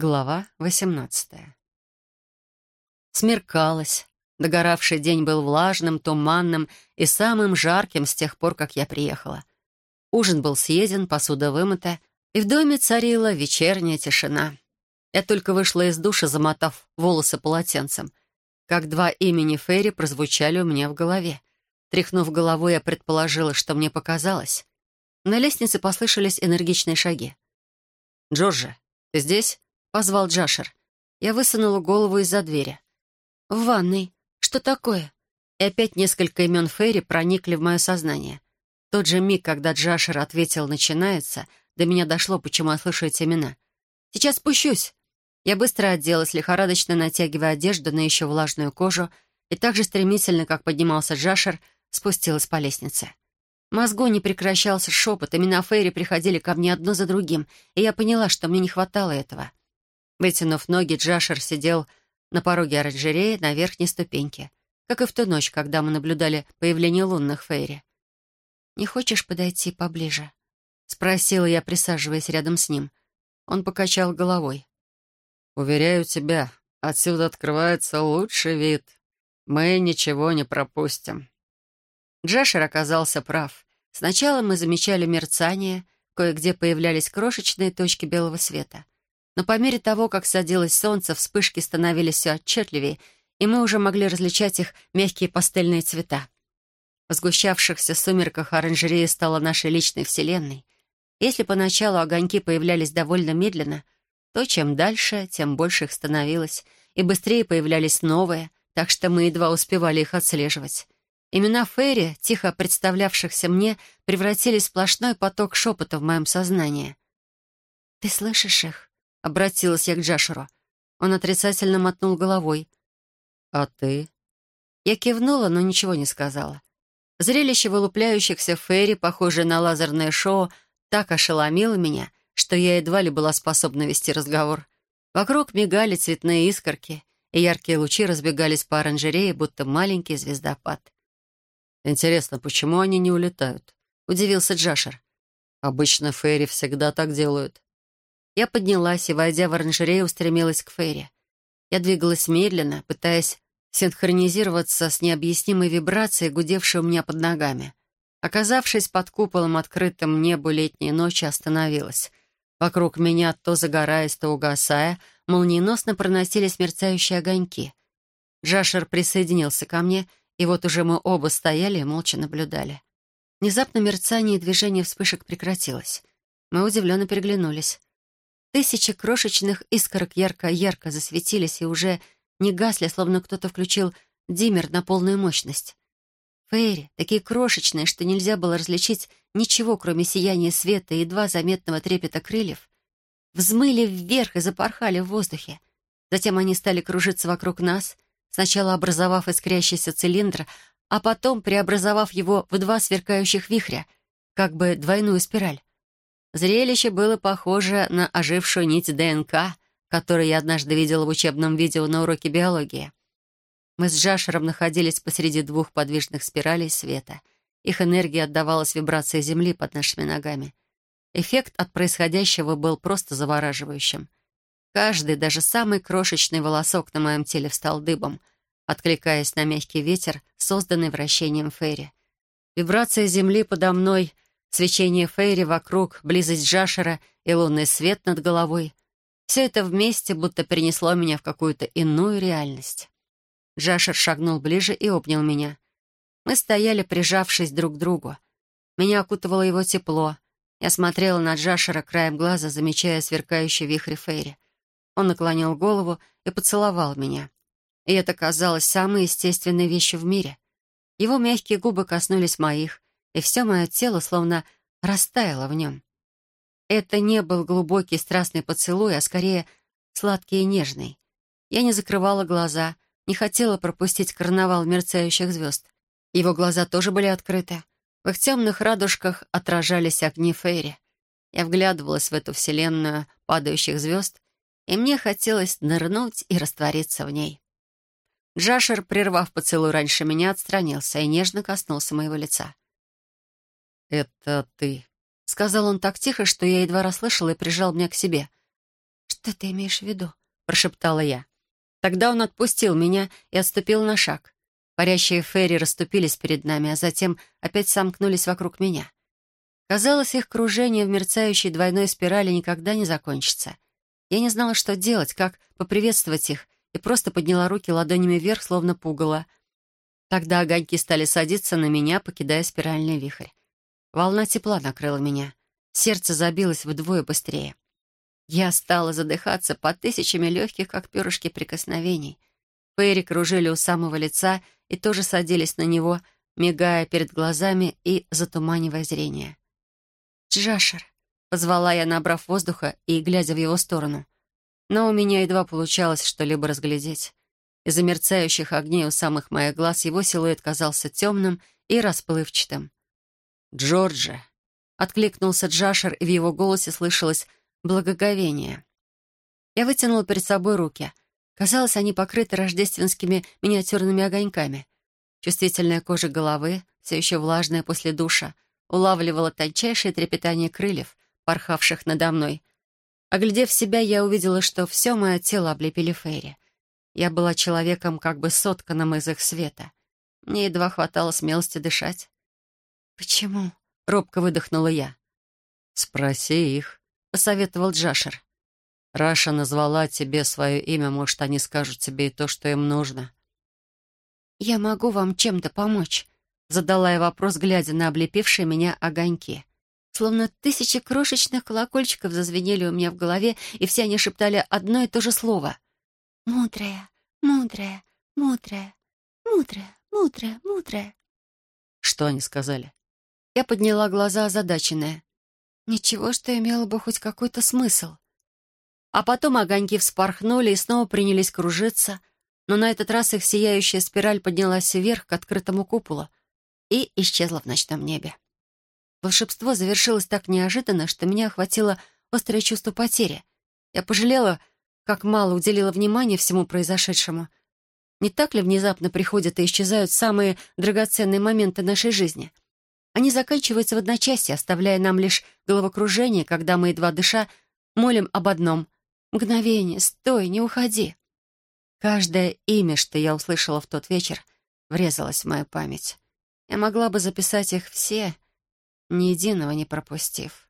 Глава восемнадцатая. Смеркалось. Догоравший день был влажным, туманным и самым жарким с тех пор, как я приехала. Ужин был съеден, посуда вымыта, и в доме царила вечерняя тишина. Я только вышла из душа, замотав волосы полотенцем, как два имени Ферри прозвучали у меня в голове. Тряхнув головой, я предположила, что мне показалось. На лестнице послышались энергичные шаги. «Джорджа, ты здесь?» — позвал Джашер. Я высунула голову из-за двери. «В ванной. Что такое?» И опять несколько имен Ферри проникли в мое сознание. В тот же миг, когда Джашер ответил «начинается», до меня дошло, почему я слышу эти имена. «Сейчас спущусь». Я быстро оделась, лихорадочно натягивая одежду на еще влажную кожу, и так же стремительно, как поднимался Джашер, спустилась по лестнице. В мозгу не прекращался шепот, имена Фейри приходили ко мне одно за другим, и я поняла, что мне не хватало этого. Вытянув ноги, Джашер сидел на пороге оранжереи на верхней ступеньке, как и в ту ночь, когда мы наблюдали появление лунных Фейри. «Не хочешь подойти поближе?» — спросила я, присаживаясь рядом с ним. Он покачал головой. «Уверяю тебя, отсюда открывается лучший вид. Мы ничего не пропустим». Джашер оказался прав. Сначала мы замечали мерцание, кое-где появлялись крошечные точки белого света — но по мере того, как садилось солнце, вспышки становились все отчетливее, и мы уже могли различать их мягкие пастельные цвета. В сгущавшихся сумерках оранжерея стала нашей личной вселенной. Если поначалу огоньки появлялись довольно медленно, то чем дальше, тем больше их становилось, и быстрее появлялись новые, так что мы едва успевали их отслеживать. Имена Ферри, тихо представлявшихся мне, превратились в сплошной поток шепота в моем сознании. «Ты слышишь их?» — обратилась я к Джашеру. Он отрицательно мотнул головой. «А ты?» Я кивнула, но ничего не сказала. Зрелище вылупляющихся фейри, похожее на лазерное шоу, так ошеломило меня, что я едва ли была способна вести разговор. Вокруг мигали цветные искорки, и яркие лучи разбегались по оранжерее, будто маленький звездопад. «Интересно, почему они не улетают?» — удивился Джашер. «Обычно фейри всегда так делают». Я поднялась и, войдя в оранжерею, устремилась к Ферри. Я двигалась медленно, пытаясь синхронизироваться с необъяснимой вибрацией, гудевшей у меня под ногами. Оказавшись под куполом открытым небу летней ночи, остановилась. Вокруг меня, то загораясь, то угасая, молниеносно проносились мерцающие огоньки. Джашер присоединился ко мне, и вот уже мы оба стояли и молча наблюдали. Внезапно мерцание и движение вспышек прекратилось. Мы удивленно переглянулись. Тысячи крошечных искорок ярко-ярко засветились и уже не гасли, словно кто-то включил диммер на полную мощность. Фейри, такие крошечные, что нельзя было различить ничего, кроме сияния света и едва заметного трепета крыльев, взмыли вверх и запорхали в воздухе. Затем они стали кружиться вокруг нас, сначала образовав искрящийся цилиндр, а потом преобразовав его в два сверкающих вихря, как бы двойную спираль. Зрелище было похоже на ожившую нить ДНК, которую я однажды видела в учебном видео на уроке биологии. Мы с Джашером находились посреди двух подвижных спиралей света. Их энергия отдавалась вибрации Земли под нашими ногами. Эффект от происходящего был просто завораживающим. Каждый, даже самый крошечный волосок на моем теле встал дыбом, откликаясь на мягкий ветер, созданный вращением Ферри. Вибрация Земли подо мной — Свечение Фейри вокруг, близость Джашера и лунный свет над головой — все это вместе будто перенесло меня в какую-то иную реальность. Джашер шагнул ближе и обнял меня. Мы стояли, прижавшись друг к другу. Меня окутывало его тепло. Я смотрела на Джашера краем глаза, замечая сверкающий вихрь Фейри. Он наклонил голову и поцеловал меня. И это казалось самой естественной вещью в мире. Его мягкие губы коснулись моих, и все мое тело словно растаяло в нем. Это не был глубокий страстный поцелуй, а скорее сладкий и нежный. Я не закрывала глаза, не хотела пропустить карнавал мерцающих звезд. Его глаза тоже были открыты. В их темных радужках отражались огни Фейри. Я вглядывалась в эту вселенную падающих звезд, и мне хотелось нырнуть и раствориться в ней. Джашер, прервав поцелуй раньше меня, отстранился и нежно коснулся моего лица. «Это ты», — сказал он так тихо, что я едва расслышала и прижал меня к себе. «Что ты имеешь в виду?» — прошептала я. Тогда он отпустил меня и отступил на шаг. Парящие фейри расступились перед нами, а затем опять сомкнулись вокруг меня. Казалось, их кружение в мерцающей двойной спирали никогда не закончится. Я не знала, что делать, как поприветствовать их, и просто подняла руки ладонями вверх, словно пугало. Тогда огоньки стали садиться на меня, покидая спиральный вихрь. Волна тепла накрыла меня. Сердце забилось вдвое быстрее. Я стала задыхаться по тысячами легких, как перышки, прикосновений. Фейри кружили у самого лица и тоже садились на него, мигая перед глазами и затуманивая зрение. «Джашер!» — позвала я, набрав воздуха и глядя в его сторону. Но у меня едва получалось что-либо разглядеть. Из-за мерцающих огней у самых моих глаз его силуэт казался темным и расплывчатым. «Джорджи!» — откликнулся Джашер, и в его голосе слышалось благоговение. Я вытянула перед собой руки. Казалось, они покрыты рождественскими миниатюрными огоньками. Чувствительная кожа головы, все еще влажная после душа, улавливала тончайшее трепетание крыльев, порхавших надо мной. Оглядев себя, я увидела, что все мое тело облепили фейри. Я была человеком, как бы сотканным из их света. Мне едва хватало смелости дышать. «Почему?» — робко выдохнула я. «Спроси их», — посоветовал Джашер. «Раша назвала тебе свое имя, может, они скажут тебе и то, что им нужно». «Я могу вам чем-то помочь?» — задала я вопрос, глядя на облепившие меня огоньки. Словно тысячи крошечных колокольчиков зазвенели у меня в голове, и все они шептали одно и то же слово. «Мудрая, мудрая, мудрая, мудрая, мудрая, мудрая». Что они сказали? Я подняла глаза озадаченная. Ничего, что имело бы хоть какой-то смысл. А потом огоньки вспорхнули и снова принялись кружиться, но на этот раз их сияющая спираль поднялась вверх к открытому куполу и исчезла в ночном небе. Волшебство завершилось так неожиданно, что меня охватило острое чувство потери. Я пожалела, как мало уделила внимания всему произошедшему. Не так ли внезапно приходят и исчезают самые драгоценные моменты нашей жизни — они заканчиваются в одночасье, оставляя нам лишь головокружение, когда мы, едва дыша, молим об одном — «Мгновение, стой, не уходи». Каждое имя, что я услышала в тот вечер, врезалось в мою память. Я могла бы записать их все, ни единого не пропустив.